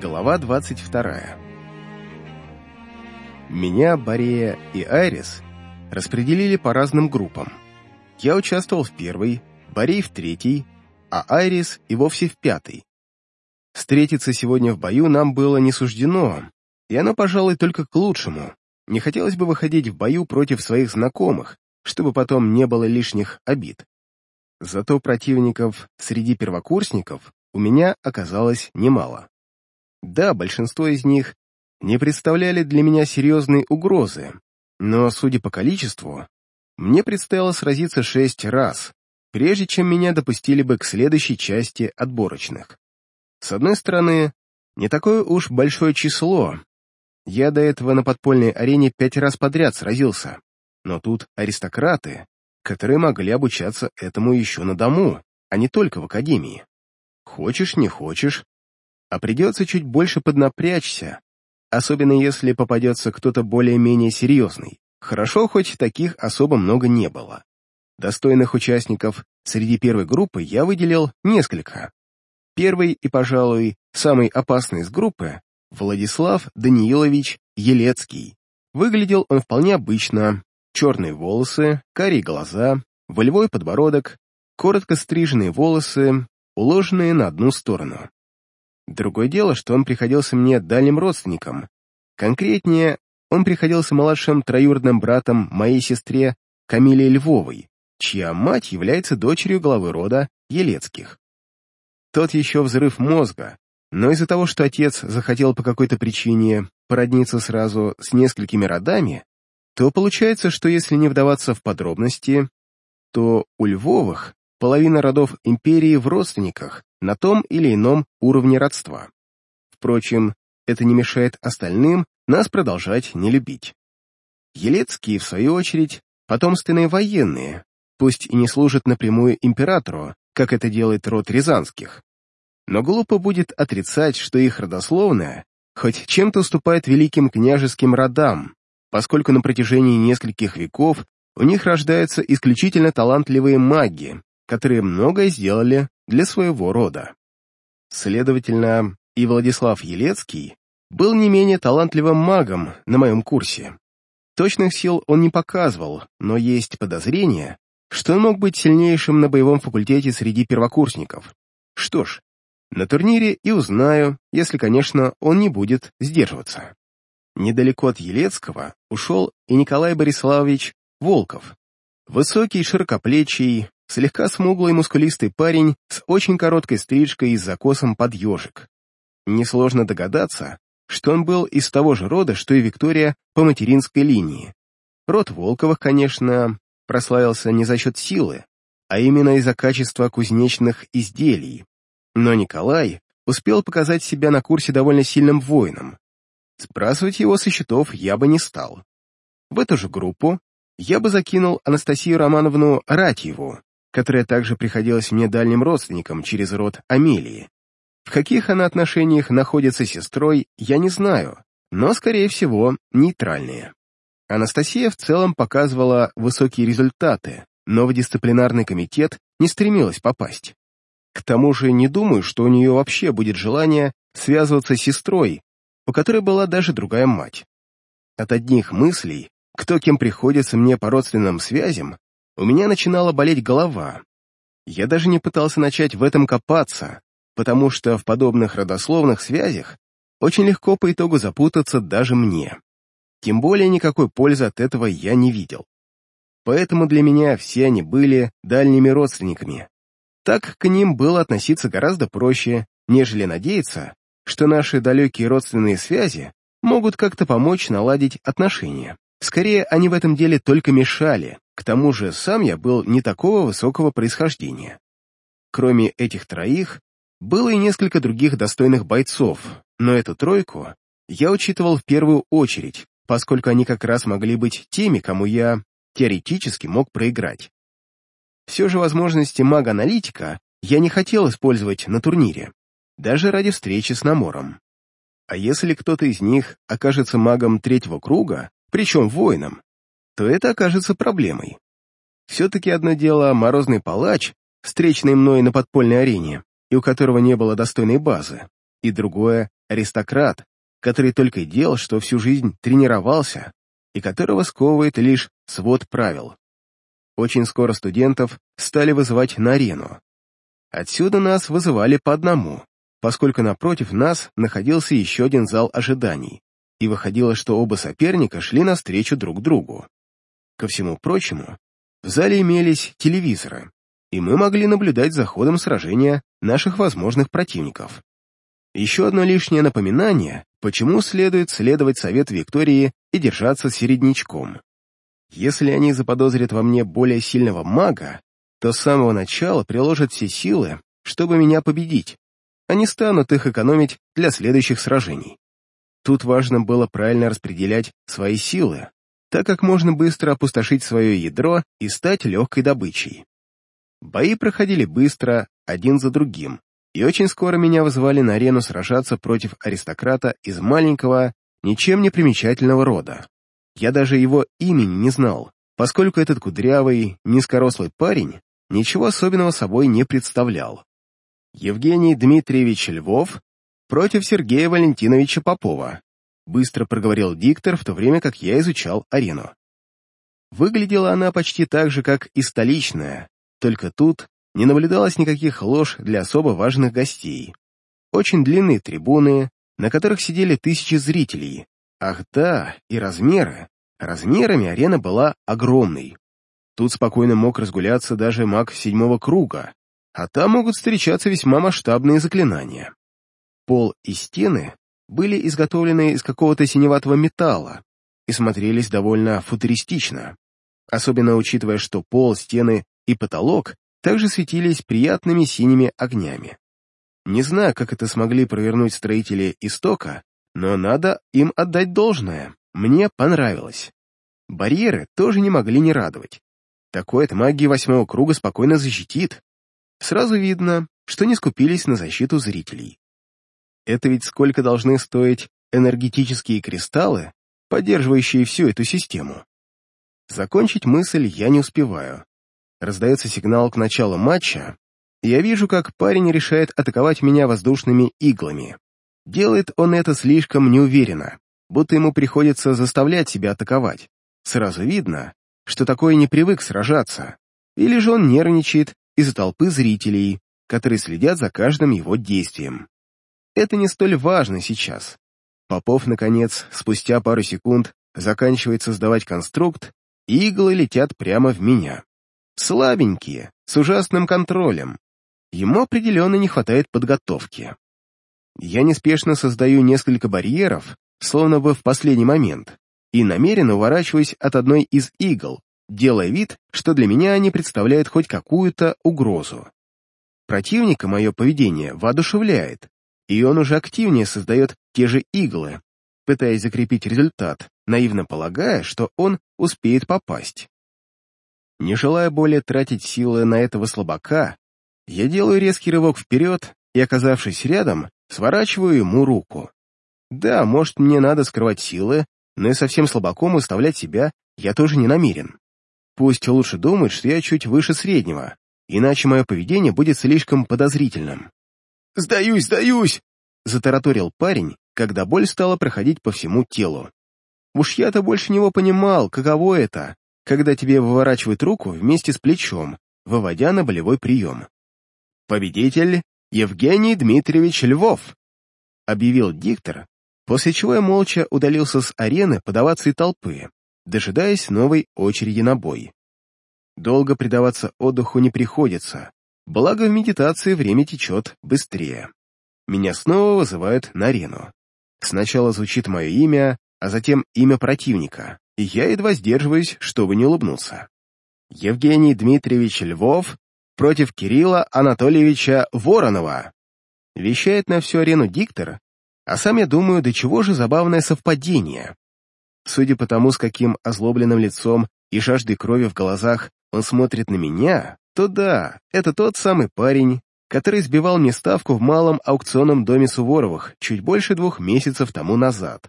Глава 22. Меня, Борея и Айрис распределили по разным группам. Я участвовал в первой, Борей в третьей, а Айрис и вовсе в пятой. Встретиться сегодня в бою нам было не суждено, и оно, пожалуй, только к лучшему. Не хотелось бы выходить в бою против своих знакомых, чтобы потом не было лишних обид. Зато противников среди первокурсников у меня оказалось немало. Да, большинство из них не представляли для меня серьезной угрозы, но, судя по количеству, мне предстояло сразиться шесть раз, прежде чем меня допустили бы к следующей части отборочных. С одной стороны, не такое уж большое число. Я до этого на подпольной арене пять раз подряд сразился, но тут аристократы, которые могли обучаться этому еще на дому, а не только в академии. Хочешь, не хочешь, а придется чуть больше поднапрячься, особенно если попадется кто-то более-менее серьезный. Хорошо, хоть таких особо много не было. Достойных участников среди первой группы я выделил несколько. Первый и, пожалуй, самый опасный из группы — Владислав Даниилович Елецкий. Выглядел он вполне обычно. Черные волосы, карие глаза, волевой подбородок, коротко стриженные волосы, уложенные на одну сторону. Другое дело, что он приходился мне дальним родственником. Конкретнее, он приходился младшим троюродным братом моей сестре Камиле Львовой, чья мать является дочерью главы рода Елецких. Тот еще взрыв мозга, но из-за того, что отец захотел по какой-то причине породниться сразу с несколькими родами, то получается, что если не вдаваться в подробности, то у Львовых половина родов империи в родственниках на том или ином уровне родства. Впрочем, это не мешает остальным нас продолжать не любить. Елецкие, в свою очередь, потомственные военные, пусть и не служат напрямую императору, как это делает род Рязанских. Но глупо будет отрицать, что их родословная хоть чем-то уступает великим княжеским родам, поскольку на протяжении нескольких веков у них рождаются исключительно талантливые маги, которые многое сделали для своего рода. Следовательно, и Владислав Елецкий был не менее талантливым магом на моем курсе. Точных сил он не показывал, но есть подозрение, что он мог быть сильнейшим на боевом факультете среди первокурсников. Что ж, на турнире и узнаю, если, конечно, он не будет сдерживаться. Недалеко от Елецкого ушел и Николай Бориславович Волков. Высокий, широкоплечий, слегка смуглый мускулистый парень с очень короткой стрижкой и закосом под ежик. Несложно догадаться, что он был из того же рода, что и Виктория по материнской линии. Род Волковых, конечно, прославился не за счет силы, а именно из-за качества кузнечных изделий. Но Николай успел показать себя на курсе довольно сильным воином. Сбрасывать его со счетов я бы не стал. В эту же группу я бы закинул Анастасию Романовну Ратьеву, которая также приходилась мне дальним родственником через род Амелии. В каких она отношениях находится с сестрой, я не знаю, но, скорее всего, нейтральные. Анастасия в целом показывала высокие результаты, но в дисциплинарный комитет не стремилась попасть. К тому же не думаю, что у нее вообще будет желание связываться с сестрой, у которой была даже другая мать. От одних мыслей, кто кем приходится мне по родственным связям, у меня начинала болеть голова. Я даже не пытался начать в этом копаться, потому что в подобных родословных связях очень легко по итогу запутаться даже мне. Тем более никакой пользы от этого я не видел. Поэтому для меня все они были дальними родственниками. Так к ним было относиться гораздо проще, нежели надеяться, что наши далекие родственные связи могут как-то помочь наладить отношения. Скорее, они в этом деле только мешали, к тому же сам я был не такого высокого происхождения. Кроме этих троих, было и несколько других достойных бойцов, но эту тройку я учитывал в первую очередь, поскольку они как раз могли быть теми, кому я теоретически мог проиграть. Все же возможности мага-аналитика я не хотел использовать на турнире, даже ради встречи с Намором. А если кто-то из них окажется магом третьего круга, причем воином, то это окажется проблемой. Все-таки одно дело морозный палач, встречный мной на подпольной арене, и у которого не было достойной базы, и другое аристократ, который только и делал, что всю жизнь тренировался, и которого сковывает лишь свод правил. Очень скоро студентов стали вызывать на арену. Отсюда нас вызывали по одному, поскольку напротив нас находился еще один зал ожиданий, и выходило, что оба соперника шли навстречу друг другу. Ко всему прочему, в зале имелись телевизоры, и мы могли наблюдать за ходом сражения наших возможных противников. Еще одно лишнее напоминание, почему следует следовать совету Виктории и держаться середнячком. Если они заподозрят во мне более сильного мага, то с самого начала приложат все силы, чтобы меня победить, а не станут их экономить для следующих сражений. Тут важно было правильно распределять свои силы, так как можно быстро опустошить свое ядро и стать легкой добычей. Бои проходили быстро, один за другим, и очень скоро меня вызвали на арену сражаться против аристократа из маленького, ничем не примечательного рода. Я даже его имени не знал, поскольку этот кудрявый, низкорослый парень ничего особенного собой не представлял. Евгений Дмитриевич Львов против Сергея Валентиновича Попова, быстро проговорил диктор, в то время как я изучал арену. Выглядела она почти так же, как и столичная, только тут не наблюдалось никаких лож для особо важных гостей. Очень длинные трибуны, на которых сидели тысячи зрителей. Ах да, и размеры. Размерами арена была огромной. Тут спокойно мог разгуляться даже маг седьмого круга, а там могут встречаться весьма масштабные заклинания. Пол и стены были изготовлены из какого-то синеватого металла и смотрелись довольно футуристично, особенно учитывая, что пол, стены и потолок также светились приятными синими огнями. Не знаю, как это смогли провернуть строители истока, но надо им отдать должное. Мне понравилось. Барьеры тоже не могли не радовать. Такое от магии восьмого круга спокойно защитит. Сразу видно, что не скупились на защиту зрителей. Это ведь сколько должны стоить энергетические кристаллы, поддерживающие всю эту систему. Закончить мысль я не успеваю. Раздается сигнал к началу матча, и я вижу, как парень решает атаковать меня воздушными иглами. Делает он это слишком неуверенно, будто ему приходится заставлять себя атаковать. Сразу видно, что такое не привык сражаться, или же он нервничает из-за толпы зрителей, которые следят за каждым его действием. Это не столь важно сейчас. Попов, наконец, спустя пару секунд, заканчивает создавать конструкт, и иглы летят прямо в меня. Слабенькие, с ужасным контролем. Ему определенно не хватает подготовки. Я неспешно создаю несколько барьеров, словно бы в последний момент, и намеренно уворачиваюсь от одной из игл, делая вид, что для меня они представляют хоть какую-то угрозу. Противника мое поведение воодушевляет, и он уже активнее создает те же иглы, пытаясь закрепить результат, наивно полагая, что он успеет попасть. Не желая более тратить силы на этого слабака, я делаю резкий рывок вперед и, оказавшись рядом, сворачиваю ему руку. Да, может, мне надо скрывать силы, но и совсем слабаком выставлять себя я тоже не намерен. Пусть лучше думает, что я чуть выше среднего, иначе мое поведение будет слишком подозрительным. «Сдаюсь, сдаюсь!» — затараторил парень, когда боль стала проходить по всему телу. Уж я-то больше него понимал, каково это когда тебе выворачивают руку вместе с плечом, выводя на болевой прием. «Победитель Евгений Дмитриевич Львов», — объявил диктор, после чего я молча удалился с арены подаваться и толпы, дожидаясь новой очереди на бой. Долго предаваться отдыху не приходится, благо в медитации время течет быстрее. Меня снова вызывают на арену. Сначала звучит мое имя, а затем имя противника и я едва сдерживаюсь, чтобы не улыбнуться. Евгений Дмитриевич Львов против Кирилла Анатольевича Воронова. Вещает на всю арену диктор, а сам я думаю, до чего же забавное совпадение. Судя по тому, с каким озлобленным лицом и жаждой крови в глазах он смотрит на меня, то да, это тот самый парень, который сбивал мне ставку в малом аукционном доме Суворовых чуть больше двух месяцев тому назад.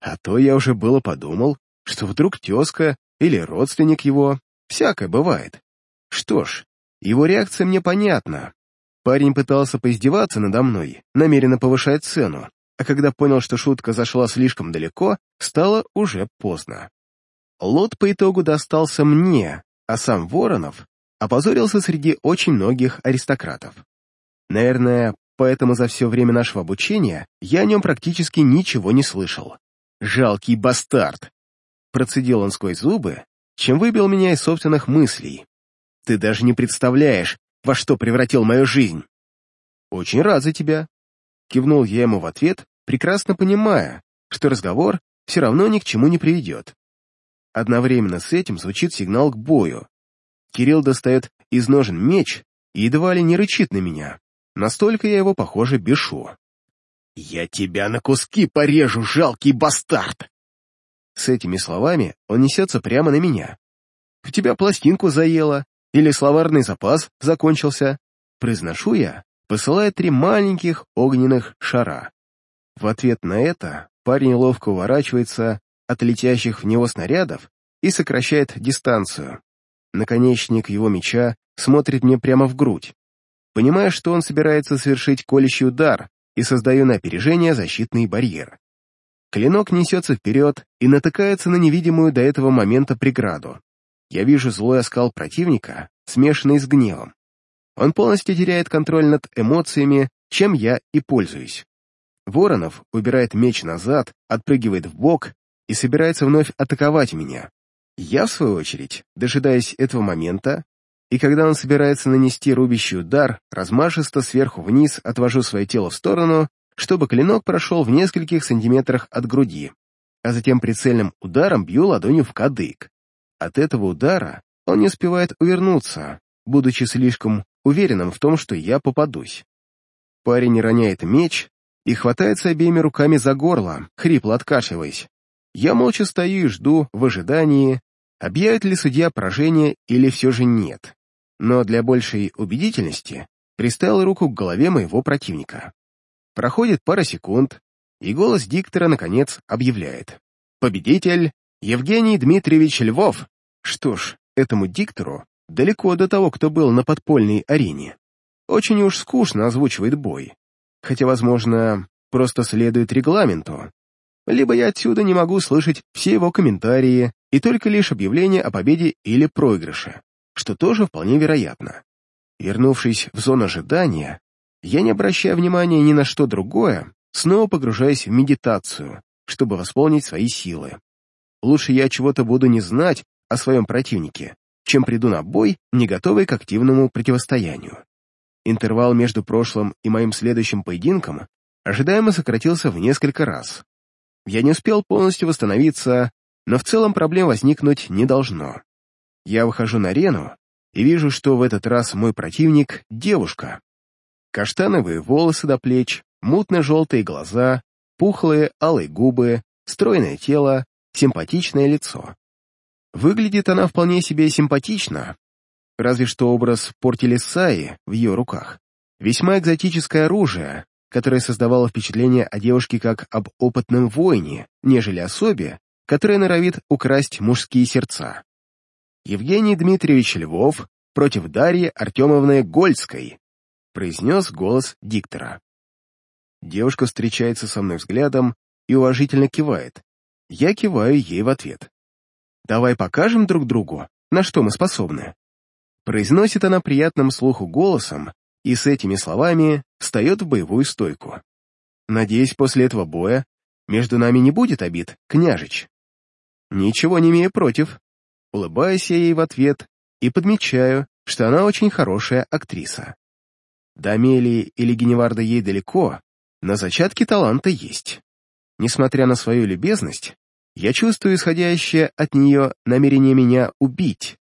А то я уже было подумал, что вдруг тезка или родственник его, всякое бывает. Что ж, его реакция мне понятна. Парень пытался поиздеваться надо мной, намеренно повышая цену, а когда понял, что шутка зашла слишком далеко, стало уже поздно. Лот по итогу достался мне, а сам Воронов опозорился среди очень многих аристократов. Наверное, поэтому за все время нашего обучения я о нем практически ничего не слышал. «Жалкий бастард!» Процедил он сквозь зубы, чем выбил меня из собственных мыслей. «Ты даже не представляешь, во что превратил мою жизнь!» «Очень рад за тебя!» Кивнул я ему в ответ, прекрасно понимая, что разговор все равно ни к чему не приведет. Одновременно с этим звучит сигнал к бою. Кирилл достает из ножен меч и едва ли не рычит на меня. Настолько я его, похоже, бешу. «Я тебя на куски порежу, жалкий бастард!» С этими словами он несется прямо на меня. «У тебя пластинку заело, или словарный запас закончился?» Произношу я, посылая три маленьких огненных шара. В ответ на это парень ловко уворачивается от летящих в него снарядов и сокращает дистанцию. Наконечник его меча смотрит мне прямо в грудь. Понимая, что он собирается совершить колющий удар, и создаю на опережение защитный барьер. Клинок несется вперед и натыкается на невидимую до этого момента преграду. Я вижу злой оскал противника, смешанный с гневом. Он полностью теряет контроль над эмоциями, чем я и пользуюсь. Воронов убирает меч назад, отпрыгивает в бок и собирается вновь атаковать меня. Я, в свою очередь, дожидаясь этого момента, и когда он собирается нанести рубящий удар, размашисто сверху вниз отвожу свое тело в сторону, чтобы клинок прошел в нескольких сантиметрах от груди, а затем прицельным ударом бью ладонью в кадык. От этого удара он не успевает увернуться, будучи слишком уверенным в том, что я попадусь. Парень роняет меч и хватается обеими руками за горло, хрипло откашливаясь. Я молча стою и жду в ожидании, объявит ли судья поражение или все же нет. Но для большей убедительности приставил руку к голове моего противника. Проходит пара секунд, и голос диктора, наконец, объявляет. Победитель Евгений Дмитриевич Львов. Что ж, этому диктору далеко до того, кто был на подпольной арене. Очень уж скучно озвучивает бой хотя, возможно, просто следует регламенту. Либо я отсюда не могу слышать все его комментарии и только лишь объявление о победе или проигрыше, что тоже вполне вероятно. Вернувшись в зону ожидания, я, не обращая внимания ни на что другое, снова погружаюсь в медитацию, чтобы восполнить свои силы. Лучше я чего-то буду не знать о своем противнике, чем приду на бой, не готовый к активному противостоянию. Интервал между прошлым и моим следующим поединком ожидаемо сократился в несколько раз. Я не успел полностью восстановиться, но в целом проблем возникнуть не должно. Я выхожу на арену и вижу, что в этот раз мой противник — девушка. Каштановые волосы до плеч, мутно-желтые глаза, пухлые алые губы, стройное тело, симпатичное лицо. Выглядит она вполне себе симпатично, Разве что образ портили Саи в ее руках. Весьма экзотическое оружие, которое создавало впечатление о девушке как об опытном воине, нежели особе, которая норовит украсть мужские сердца. Евгений Дмитриевич Львов против Дарьи Артемовны Гольской, произнес голос диктора. Девушка встречается со мной взглядом и уважительно кивает. Я киваю ей в ответ. «Давай покажем друг другу, на что мы способны». Произносит она приятным слуху голосом и с этими словами встает в боевую стойку. Надеюсь, после этого боя между нами не будет обид, княжич. Ничего не имею против. Улыбаюсь я ей в ответ и подмечаю, что она очень хорошая актриса. До Амелии или Геневарда ей далеко, но зачатки таланта есть. Несмотря на свою любезность, я чувствую исходящее от нее намерение меня убить,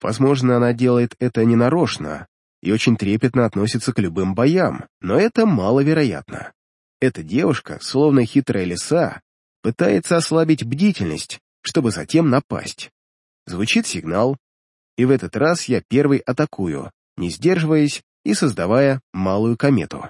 Возможно, она делает это ненарочно и очень трепетно относится к любым боям, но это маловероятно. Эта девушка, словно хитрая лиса, пытается ослабить бдительность, чтобы затем напасть. Звучит сигнал, и в этот раз я первый атакую, не сдерживаясь и создавая малую комету.